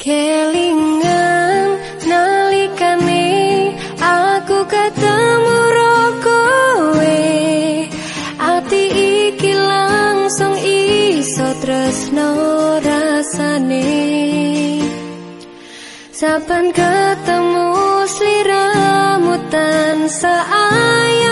Kelingan nalikane aku ketemu rokowe Ati iki langsung iso tresno rasane. Saben ketemu sliramu tansah ayo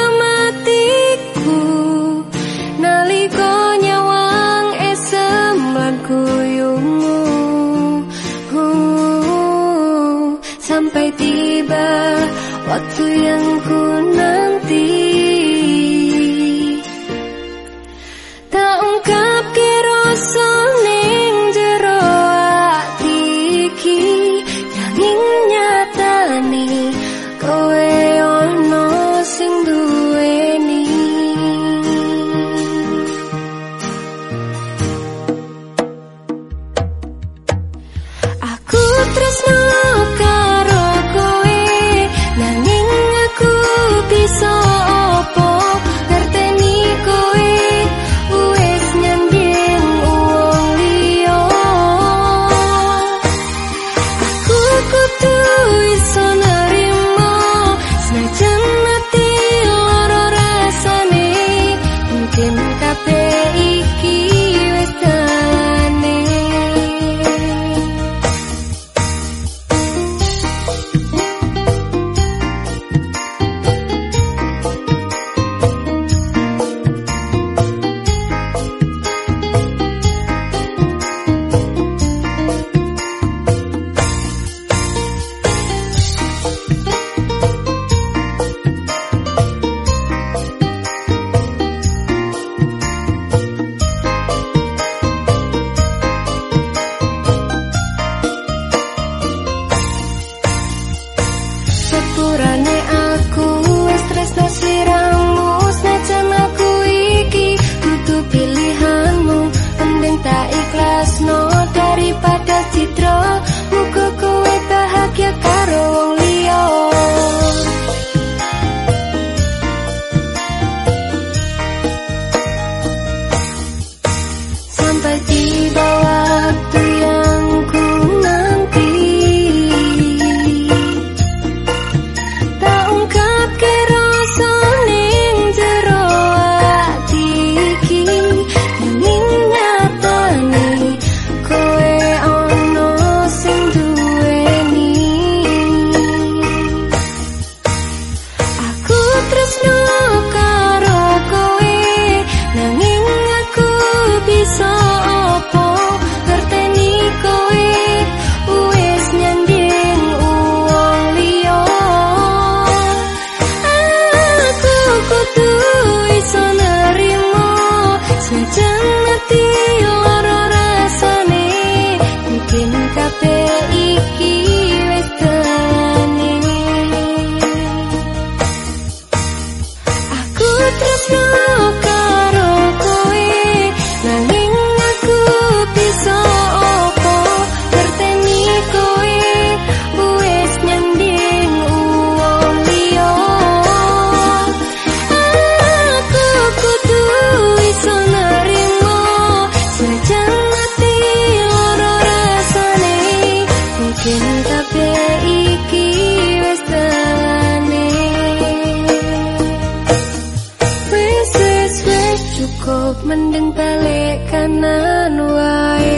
Cukup mending balik kanan wae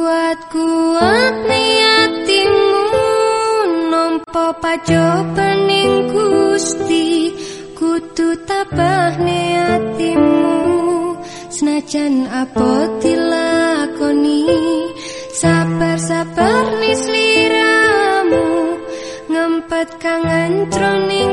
Kuat-kuat niatimu Nompo paco pening gusti. Kutu tabah niatimu Senajan apoti pernis liramu ngempet kangen troning